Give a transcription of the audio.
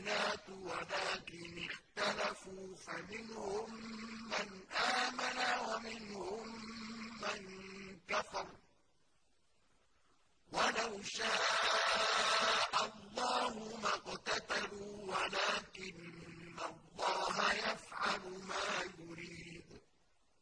الْبَيِّنَاتُ وَلَٰكِنِ اخْتَلَفُوا فَمِنْهُم مَّنْ آمَنَ وَمِنْهُم مَّن كَفَرَ ۚ. وَلَوْ شَاءَ اللَّهُ